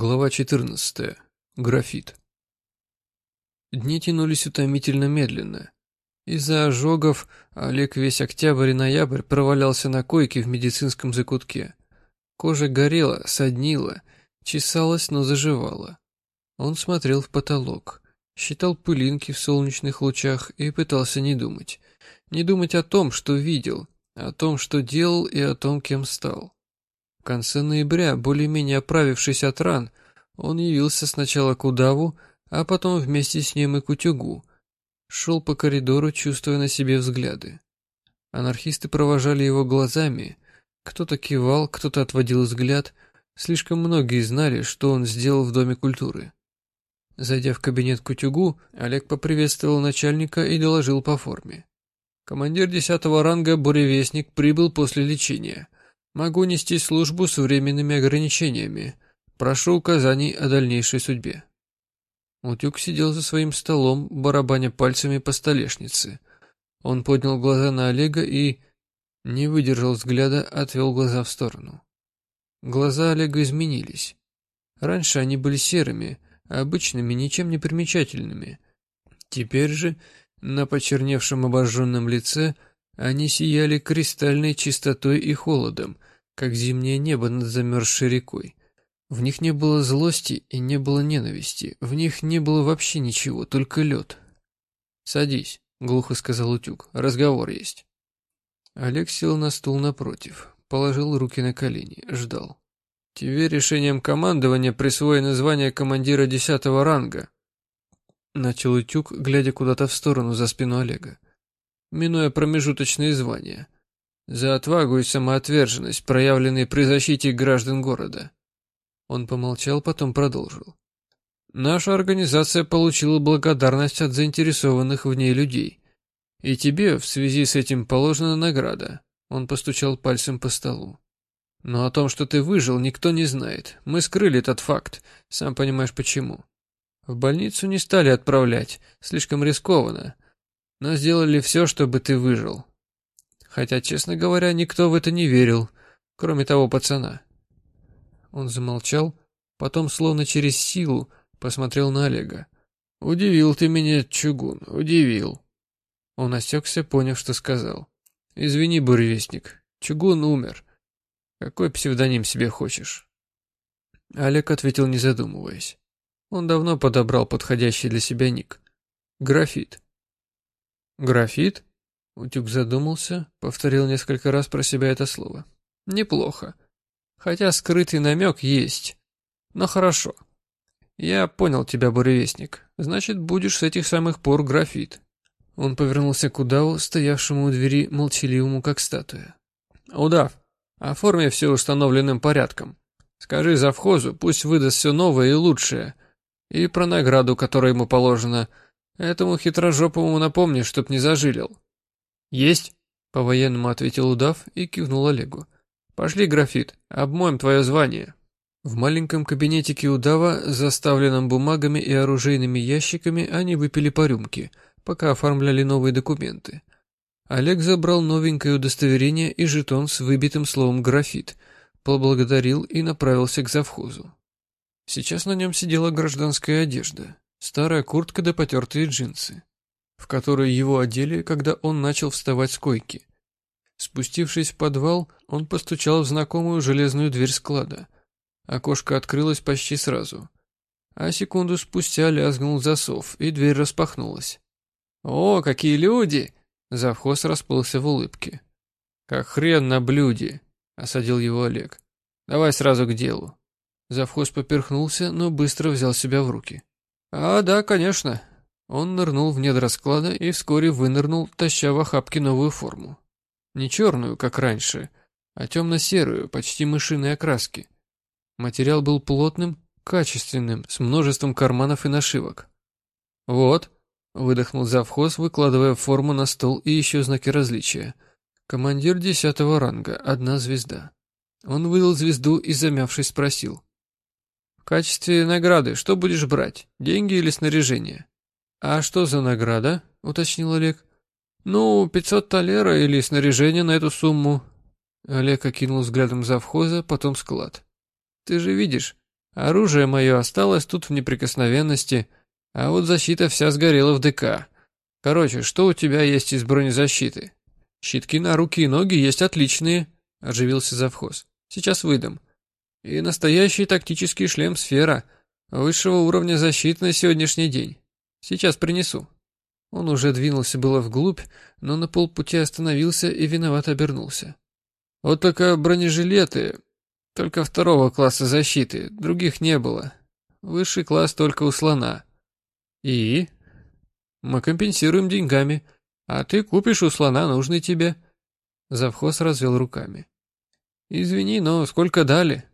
Глава 14. Графит. Дни тянулись утомительно медленно. Из-за ожогов Олег весь октябрь и ноябрь провалялся на койке в медицинском закутке. Кожа горела, соднила, чесалась, но заживала. Он смотрел в потолок, считал пылинки в солнечных лучах и пытался не думать. Не думать о том, что видел, о том, что делал и о том, кем стал конце ноября, более-менее оправившись от ран, он явился сначала к удаву, а потом вместе с ним и к утюгу. Шел по коридору, чувствуя на себе взгляды. Анархисты провожали его глазами. Кто-то кивал, кто-то отводил взгляд. Слишком многие знали, что он сделал в Доме культуры. Зайдя в кабинет к утюгу, Олег поприветствовал начальника и доложил по форме. Командир десятого ранга «Буревестник» прибыл после лечения. Могу нести службу с временными ограничениями. Прошу указаний о дальнейшей судьбе». Утюг сидел за своим столом, барабаня пальцами по столешнице. Он поднял глаза на Олега и... Не выдержал взгляда, отвел глаза в сторону. Глаза Олега изменились. Раньше они были серыми, обычными, ничем не примечательными. Теперь же на почерневшем обожженном лице они сияли кристальной чистотой и холодом, как зимнее небо над замерзшей рекой. В них не было злости и не было ненависти, в них не было вообще ничего, только лед. «Садись», — глухо сказал утюг, — «разговор есть». Олег сел на стул напротив, положил руки на колени, ждал. «Тебе решением командования присвоено звание командира десятого ранга», — начал утюг, глядя куда-то в сторону за спину Олега минуя промежуточные звания. За отвагу и самоотверженность, проявленные при защите граждан города. Он помолчал, потом продолжил. Наша организация получила благодарность от заинтересованных в ней людей. И тебе в связи с этим положена награда. Он постучал пальцем по столу. Но о том, что ты выжил, никто не знает. Мы скрыли этот факт, сам понимаешь почему. В больницу не стали отправлять, слишком рискованно но сделали все, чтобы ты выжил. Хотя, честно говоря, никто в это не верил, кроме того пацана. Он замолчал, потом, словно через силу, посмотрел на Олега. «Удивил ты меня, чугун, удивил». Он осекся, поняв, что сказал. «Извини, буревестник, чугун умер. Какой псевдоним себе хочешь?» Олег ответил, не задумываясь. Он давно подобрал подходящий для себя ник. «Графит». «Графит?» Утюг задумался, повторил несколько раз про себя это слово. «Неплохо. Хотя скрытый намек есть. Но хорошо. Я понял тебя, буревестник. Значит, будешь с этих самых пор графит». Он повернулся к удаву, стоявшему у двери, молчаливому, как статуя. «Удав, оформи все установленным порядком. Скажи завхозу, пусть выдаст все новое и лучшее. И про награду, которая ему положена – Этому хитрожопому напомни, чтоб не зажилил. Есть, по-военному ответил удав и кивнул Олегу. Пошли, графит, обмоем твое звание. В маленьком кабинетике удава, заставленном бумагами и оружейными ящиками, они выпили по рюмке, пока оформляли новые документы. Олег забрал новенькое удостоверение и жетон с выбитым словом «графит», поблагодарил и направился к завхозу. Сейчас на нем сидела гражданская одежда, Старая куртка да потертые джинсы, в которые его одели, когда он начал вставать с койки. Спустившись в подвал, он постучал в знакомую железную дверь склада. Окошко открылось почти сразу. А секунду спустя лязгнул засов, и дверь распахнулась. «О, какие люди!» Завхоз расплылся в улыбке. «Как хрен на блюде!» — осадил его Олег. «Давай сразу к делу». Завхоз поперхнулся, но быстро взял себя в руки. «А, да, конечно». Он нырнул в недра склада и вскоре вынырнул, таща в охапке новую форму. Не черную, как раньше, а темно-серую, почти мышиной окраски. Материал был плотным, качественным, с множеством карманов и нашивок. «Вот», — выдохнул завхоз, выкладывая форму на стол и еще знаки различия. «Командир десятого ранга, одна звезда». Он выдал звезду и, замявшись, спросил качестве награды что будешь брать? Деньги или снаряжение?» «А что за награда?» — уточнил Олег. «Ну, пятьсот талера или снаряжение на эту сумму». Олег окинул взглядом завхоза, потом склад. «Ты же видишь, Оружие мое осталось тут в неприкосновенности, а вот защита вся сгорела в ДК. Короче, что у тебя есть из бронезащиты? Щитки на руки и ноги есть отличные, оживился завхоз. Сейчас выдам. И настоящий тактический шлем «Сфера» высшего уровня защиты на сегодняшний день. Сейчас принесу. Он уже двинулся было вглубь, но на полпути остановился и виновато обернулся. Вот только бронежилеты, только второго класса защиты, других не было. Высший класс только у слона. И? Мы компенсируем деньгами, а ты купишь у слона нужный тебе. Завхоз развел руками. Извини, но сколько дали?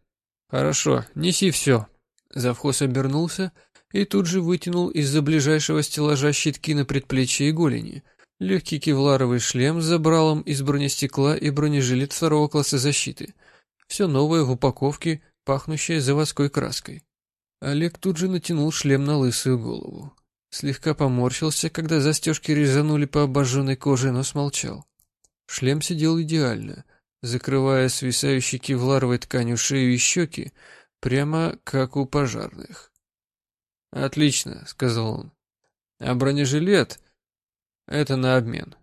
Хорошо, неси все. Завхоз обернулся и тут же вытянул из-за ближайшего стеллажа щитки на предплечье и голени, легкий кевларовый шлем с забралом из бронестекла и бронежилет второго класса защиты. Все новое в упаковке, пахнущее заводской краской. Олег тут же натянул шлем на лысую голову. Слегка поморщился, когда застежки резанули по обожженной коже, но смолчал. Шлем сидел идеально, закрывая свисающей кевларовой тканью шею и щеки, прямо как у пожарных. «Отлично», — сказал он. «А бронежилет — это на обмен».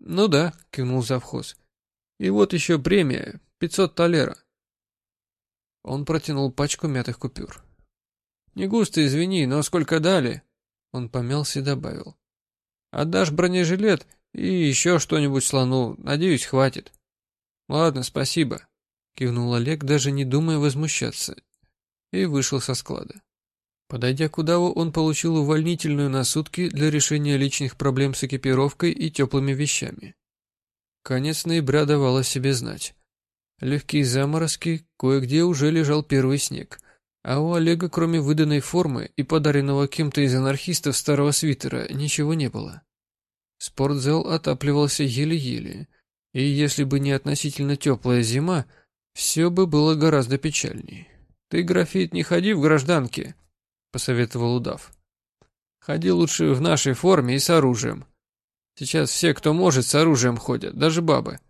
«Ну да», — кивнул завхоз. «И вот еще премия, пятьсот талера». Он протянул пачку мятых купюр. «Не густо, извини, но сколько дали?» Он помялся и добавил. «Отдашь бронежилет и еще что-нибудь слону, надеюсь, хватит». «Ладно, спасибо», — кивнул Олег, даже не думая возмущаться, и вышел со склада. Подойдя к удаву, он получил увольнительную на сутки для решения личных проблем с экипировкой и теплыми вещами. Конец ноября давал о себе знать. Легкие заморозки, кое-где уже лежал первый снег, а у Олега, кроме выданной формы и подаренного кем-то из анархистов старого свитера, ничего не было. Спортзал отапливался еле-еле, и если бы не относительно теплая зима, все бы было гораздо печальней. «Ты, графит, не ходи в гражданке», — посоветовал удав. «Ходи лучше в нашей форме и с оружием. Сейчас все, кто может, с оружием ходят, даже бабы.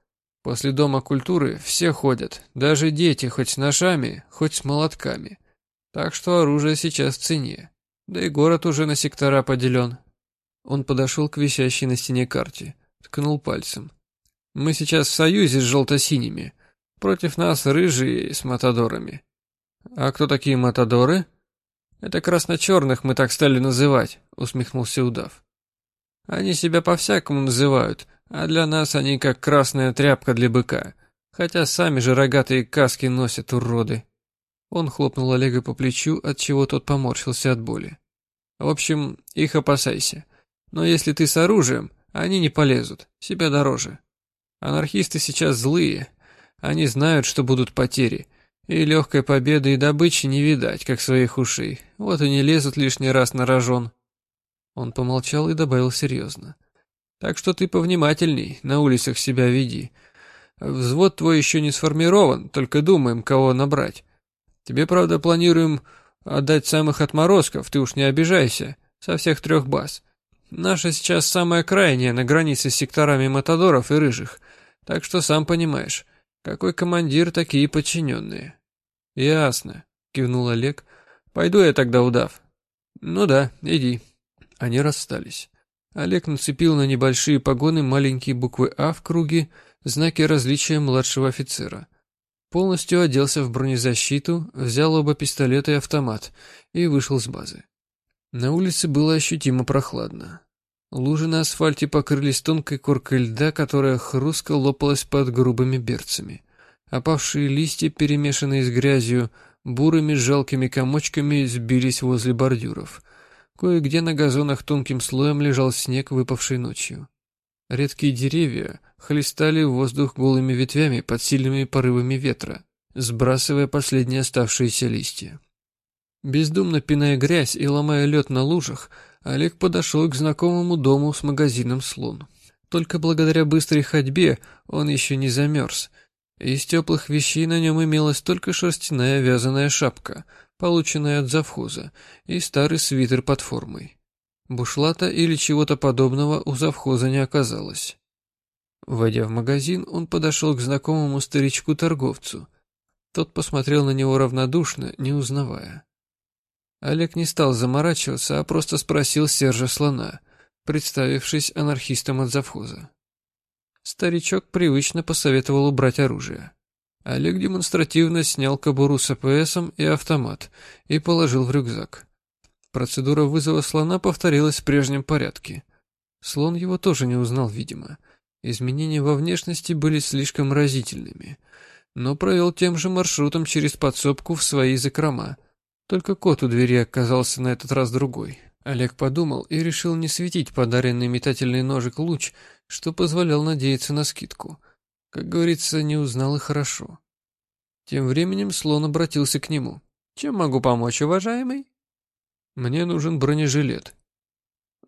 После Дома культуры все ходят, даже дети, хоть с ножами, хоть с молотками. Так что оружие сейчас в цене. Да и город уже на сектора поделен». Он подошел к висящей на стене карте, ткнул пальцем. «Мы сейчас в союзе с желто-синими. Против нас рыжие с матадорами». «А кто такие матадоры?» «Это красно-черных мы так стали называть», — усмехнулся удав. «Они себя по-всякому называют, а для нас они как красная тряпка для быка, хотя сами же рогатые каски носят уроды». Он хлопнул Олега по плечу, от чего тот поморщился от боли. «В общем, их опасайся. Но если ты с оружием, они не полезут, себя дороже. Анархисты сейчас злые, они знают, что будут потери» И легкой победы и добычи не видать, как своих ушей. Вот и не лезут лишний раз на рожон. Он помолчал и добавил серьезно. Так что ты повнимательней, на улицах себя веди. Взвод твой еще не сформирован, только думаем, кого набрать. Тебе, правда, планируем отдать самых отморозков, ты уж не обижайся, со всех трех баз. Наша сейчас самая крайняя, на границе с секторами Матадоров и Рыжих. Так что сам понимаешь, какой командир, такие подчиненные. «Ясно», — кивнул Олег. «Пойду я тогда, удав». «Ну да, иди». Они расстались. Олег нацепил на небольшие погоны маленькие буквы «А» в круге, знаки различия младшего офицера. Полностью оделся в бронезащиту, взял оба пистолета и автомат и вышел с базы. На улице было ощутимо прохладно. Лужи на асфальте покрылись тонкой коркой льда, которая хрустко лопалась под грубыми берцами. Опавшие листья, перемешанные с грязью, бурыми жалкими комочками сбились возле бордюров. Кое-где на газонах тонким слоем лежал снег, выпавший ночью. Редкие деревья хлестали в воздух голыми ветвями под сильными порывами ветра, сбрасывая последние оставшиеся листья. Бездумно пиная грязь и ломая лед на лужах, Олег подошел к знакомому дому с магазином «Слон». Только благодаря быстрой ходьбе он еще не замерз — из теплых вещей на нем имелась только шерстяная вязаная шапка, полученная от завхоза, и старый свитер под формой. Бушлата или чего-то подобного у завхоза не оказалось. Войдя в магазин, он подошел к знакомому старичку-торговцу. Тот посмотрел на него равнодушно, не узнавая. Олег не стал заморачиваться, а просто спросил Сержа Слона, представившись анархистом от завхоза. Старичок привычно посоветовал убрать оружие. Олег демонстративно снял кобуру с АПСом и автомат и положил в рюкзак. Процедура вызова слона повторилась в прежнем порядке. Слон его тоже не узнал, видимо. Изменения во внешности были слишком разительными. Но провел тем же маршрутом через подсобку в свои закрома. Только кот у двери оказался на этот раз другой. Олег подумал и решил не светить подаренный метательный ножик луч, что позволял надеяться на скидку. Как говорится, не узнал и хорошо. Тем временем слон обратился к нему. «Чем могу помочь, уважаемый?» «Мне нужен бронежилет».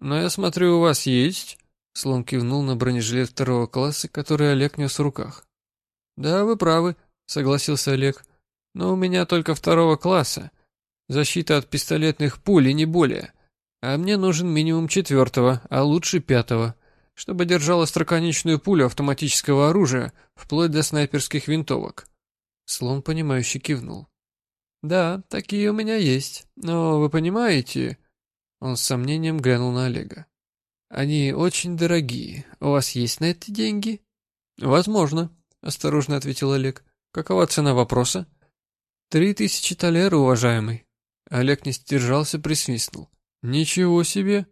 «Но я смотрю, у вас есть?» Слон кивнул на бронежилет второго класса, который Олег нес в руках. «Да, вы правы», — согласился Олег. «Но у меня только второго класса. Защита от пистолетных пуль не более. А мне нужен минимум четвертого, а лучше пятого, чтобы держал остроконечную пулю автоматического оружия, вплоть до снайперских винтовок. Слон, понимающе кивнул. «Да, такие у меня есть, но вы понимаете...» Он с сомнением глянул на Олега. «Они очень дорогие. У вас есть на это деньги?» «Возможно», — осторожно ответил Олег. «Какова цена вопроса?» «Три тысячи талер, уважаемый». Олег не сдержался, присвистнул. «Ничего себе!»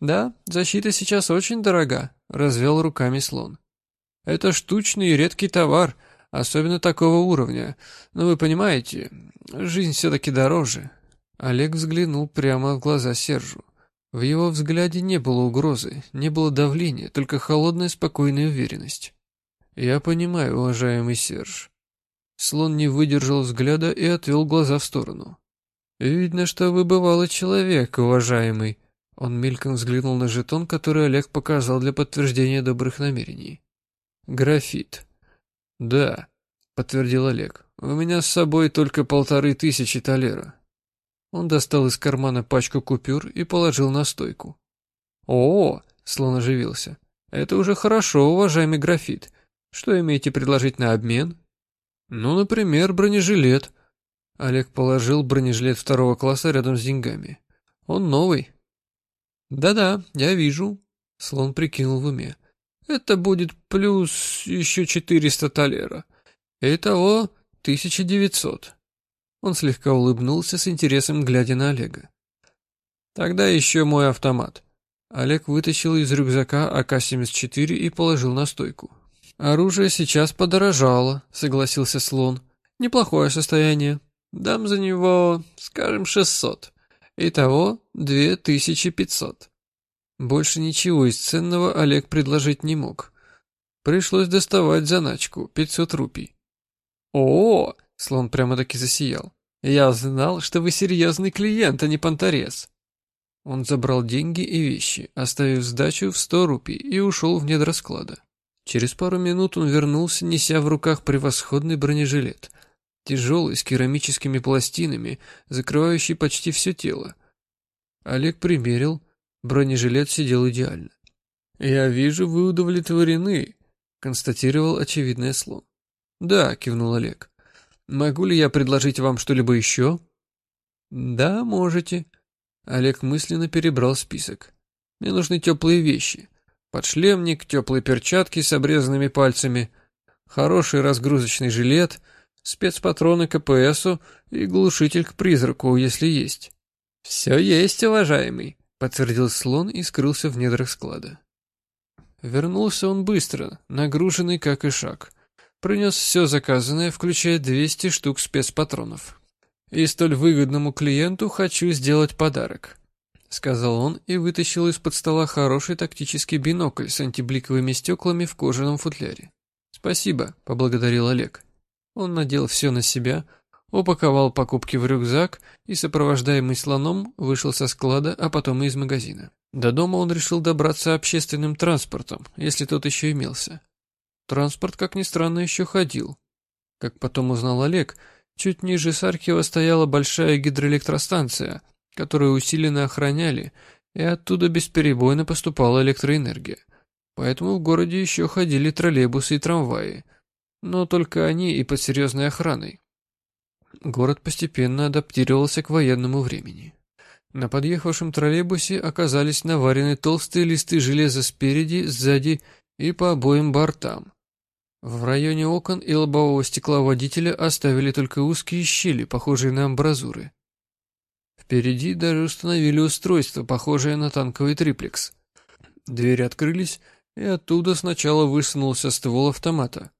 «Да, защита сейчас очень дорога», — развел руками слон. «Это штучный и редкий товар, особенно такого уровня. Но вы понимаете, жизнь все-таки дороже». Олег взглянул прямо в глаза Сержу. В его взгляде не было угрозы, не было давления, только холодная спокойная уверенность. «Я понимаю, уважаемый Серж». Слон не выдержал взгляда и отвел глаза в сторону. «Видно, что вы бывалый человек, уважаемый». Он мельком взглянул на жетон, который Олег показал для подтверждения добрых намерений. «Графит». «Да», — подтвердил Олег. «У меня с собой только полторы тысячи талера». Он достал из кармана пачку купюр и положил на стойку. «О!» — слон оживился. «Это уже хорошо, уважаемый графит. Что имеете предложить на обмен?» «Ну, например, бронежилет», Олег положил бронежилет второго класса рядом с деньгами. Он новый. Да-да, я вижу. Слон прикинул в уме. Это будет плюс еще 400 талера. Итого 1900. Он слегка улыбнулся с интересом, глядя на Олега. Тогда еще мой автомат. Олег вытащил из рюкзака АК-74 и положил на стойку. «Оружие сейчас подорожало», — согласился слон. «Неплохое состояние. Дам за него, скажем, шестьсот. Итого две тысячи пятьсот. Больше ничего из ценного Олег предложить не мог. Пришлось доставать заначку, пятьсот рупий. О, слон прямо-таки засиял. Я знал, что вы серьезный клиент, а не понторез. Он забрал деньги и вещи, оставив сдачу в сто рупий и ушел в недра склада. Через пару минут он вернулся, неся в руках превосходный бронежилет — тяжелый, с керамическими пластинами, закрывающий почти все тело. Олег примерил, бронежилет сидел идеально. «Я вижу, вы удовлетворены», — констатировал очевидное слон. «Да», — кивнул Олег. «Могу ли я предложить вам что-либо еще?» «Да, можете». Олег мысленно перебрал список. «Мне нужны теплые вещи. Подшлемник, теплые перчатки с обрезанными пальцами, хороший разгрузочный жилет — спецпатроны к КПСу и глушитель к призраку, если есть. «Все есть, уважаемый», — подтвердил слон и скрылся в недрах склада. Вернулся он быстро, нагруженный как и шаг. Принес все заказанное, включая 200 штук спецпатронов. «И столь выгодному клиенту хочу сделать подарок», — сказал он и вытащил из-под стола хороший тактический бинокль с антибликовыми стеклами в кожаном футляре. «Спасибо», — поблагодарил Олег. Он надел все на себя, упаковал покупки в рюкзак и, сопровождаемый слоном, вышел со склада, а потом и из магазина. До дома он решил добраться общественным транспортом, если тот еще имелся. Транспорт, как ни странно, еще ходил. Как потом узнал Олег, чуть ниже Саркива стояла большая гидроэлектростанция, которую усиленно охраняли, и оттуда бесперебойно поступала электроэнергия. Поэтому в городе еще ходили троллейбусы и трамваи, но только они и под серьезной охраной. Город постепенно адаптировался к военному времени. На подъехавшем троллейбусе оказались наварены толстые листы железа спереди, сзади и по обоим бортам. В районе окон и лобового стекла водителя оставили только узкие щели, похожие на амбразуры. Впереди даже установили устройство, похожее на танковый триплекс. Двери открылись, и оттуда сначала высунулся ствол автомата.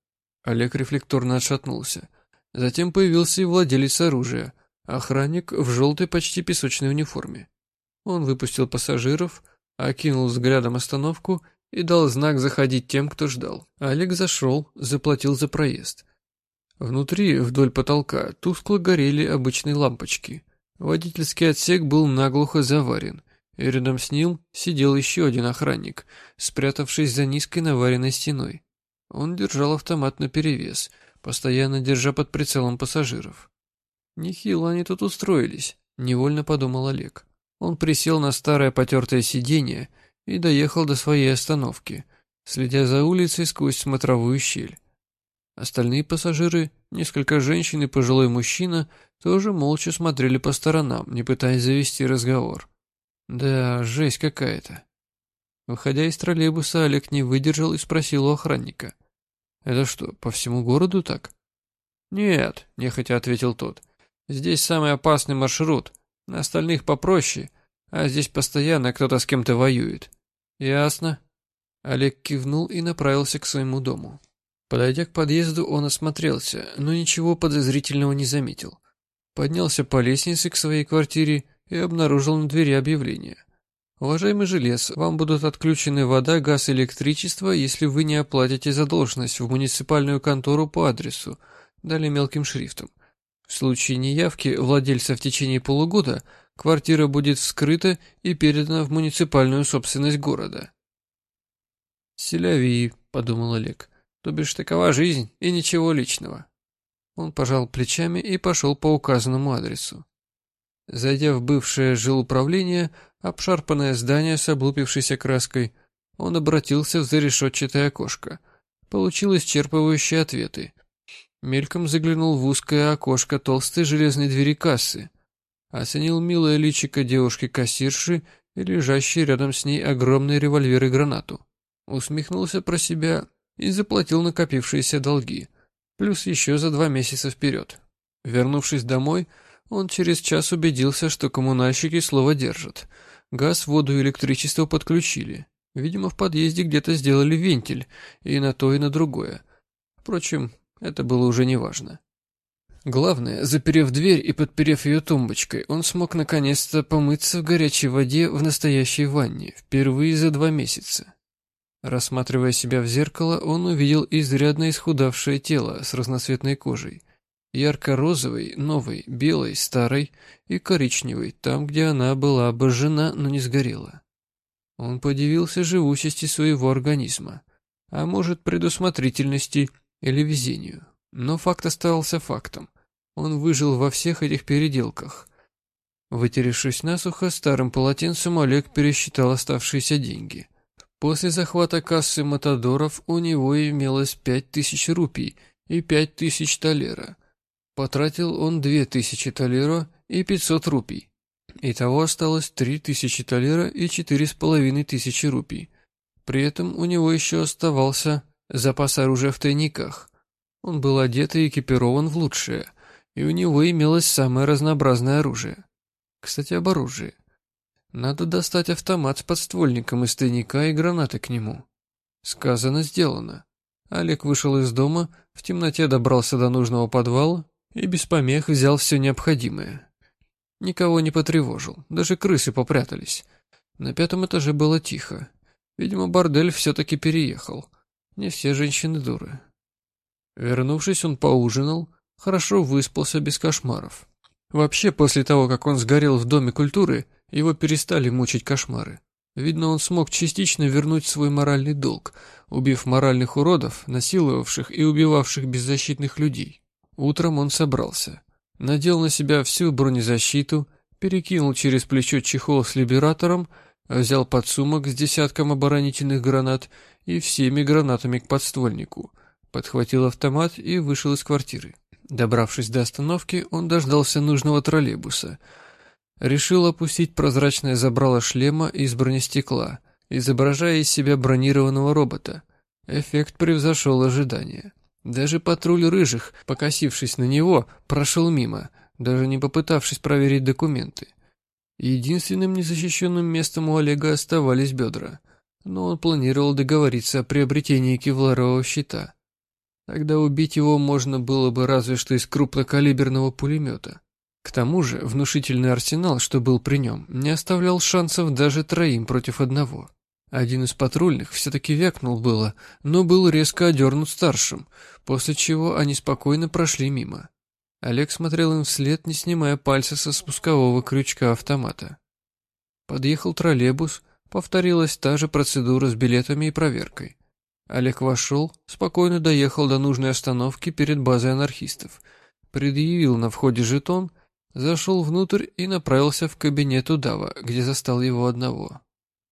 Олег рефлекторно отшатнулся. Затем появился и владелец оружия, охранник в желтой почти песочной униформе. Он выпустил пассажиров, окинул взглядом остановку и дал знак заходить тем, кто ждал. Олег зашел, заплатил за проезд. Внутри, вдоль потолка, тускло горели обычные лампочки. Водительский отсек был наглухо заварен, и рядом с ним сидел еще один охранник, спрятавшись за низкой наваренной стеной. Он держал автомат наперевес, постоянно держа под прицелом пассажиров. Нехило они тут устроились, невольно подумал Олег. Он присел на старое потертое сиденье и доехал до своей остановки, следя за улицей сквозь смотровую щель. Остальные пассажиры, несколько женщин и пожилой мужчина, тоже молча смотрели по сторонам, не пытаясь завести разговор. Да, жесть какая-то. Выходя из троллейбуса, Олег не выдержал и спросил у охранника. «Это что, по всему городу так?» «Нет», — нехотя ответил тот. «Здесь самый опасный маршрут. На остальных попроще, а здесь постоянно кто-то с кем-то воюет». «Ясно». Олег кивнул и направился к своему дому. Подойдя к подъезду, он осмотрелся, но ничего подозрительного не заметил. Поднялся по лестнице к своей квартире и обнаружил на двери объявление. Уважаемый Желез, вам будут отключены вода, газ электричество, если вы не оплатите задолженность в муниципальную контору по адресу, далее мелким шрифтом. В случае неявки владельца в течение полугода квартира будет вскрыта и передана в муниципальную собственность города. «Селяви», — подумал Олег, — «то бишь такова жизнь и ничего личного». Он пожал плечами и пошел по указанному адресу. Зайдя в бывшее жилуправление, обшарпанное здание с облупившейся краской, он обратился в зарешетчатое окошко. Получил исчерпывающие ответы. Мельком заглянул в узкое окошко толстой железной двери кассы. Оценил милое личико девушки-кассирши и лежащий рядом с ней огромный револьвер и гранату. Усмехнулся про себя и заплатил накопившиеся долги. Плюс еще за два месяца вперед. Вернувшись домой, он через час убедился, что коммунальщики слово держат. Газ, воду и электричество подключили. Видимо, в подъезде где-то сделали вентиль, и на то, и на другое. Впрочем, это было уже неважно. Главное, заперев дверь и подперев ее тумбочкой, он смог наконец-то помыться в горячей воде в настоящей ванне, впервые за два месяца. Рассматривая себя в зеркало, он увидел изрядно исхудавшее тело с разноцветной кожей – ярко-розовой, новой, белой, старой и коричневой, там, где она была обожжена, но не сгорела. Он подивился живучести своего организма, а может предусмотрительности или везению. Но факт оставался фактом. Он выжил во всех этих переделках. Вытеревшись насухо, старым полотенцем Олег пересчитал оставшиеся деньги. После захвата кассы Матадоров у него имелось пять тысяч рупий и пять тысяч талера. Потратил он две тысячи талера и пятьсот рупий. Итого осталось три тысячи талера и четыре с половиной тысячи рупий. При этом у него еще оставался запас оружия в тайниках. Он был одет и экипирован в лучшее, и у него имелось самое разнообразное оружие. Кстати, об оружии. Надо достать автомат с подствольником из тайника и гранаты к нему. Сказано, сделано. Олег вышел из дома, в темноте добрался до нужного подвала и без помех взял все необходимое. Никого не потревожил, даже крысы попрятались. На пятом этаже было тихо. Видимо, бордель все-таки переехал. Не все женщины дуры. Вернувшись, он поужинал, хорошо выспался без кошмаров. Вообще, после того, как он сгорел в Доме культуры, его перестали мучить кошмары. Видно, он смог частично вернуть свой моральный долг, убив моральных уродов, насиловавших и убивавших беззащитных людей. Утром он собрался. Надел на себя всю бронезащиту, перекинул через плечо чехол с либератором, взял подсумок с десятком оборонительных гранат и всеми гранатами к подствольнику. подхватил автомат и вышел из квартиры. Добравшись до остановки, он дождался нужного троллейбуса. Решил опустить прозрачное забрало шлема из бронестекла, изображая из себя бронированного робота. Эффект превзошел ожидания. Даже патруль рыжих, покосившись на него, прошел мимо, даже не попытавшись проверить документы. Единственным незащищенным местом у Олега оставались бедра, но он планировал договориться о приобретении кевларового щита. Тогда убить его можно было бы разве что из крупнокалиберного пулемета. К тому же внушительный арсенал, что был при нем, не оставлял шансов даже троим против одного. Один из патрульных все-таки вякнул было, но был резко одернут старшим, после чего они спокойно прошли мимо. Олег смотрел им вслед, не снимая пальца со спускового крючка автомата. Подъехал троллейбус, повторилась та же процедура с билетами и проверкой. Олег вошел, спокойно доехал до нужной остановки перед базой анархистов, предъявил на входе жетон, зашел внутрь и направился в кабинет удава, где застал его одного.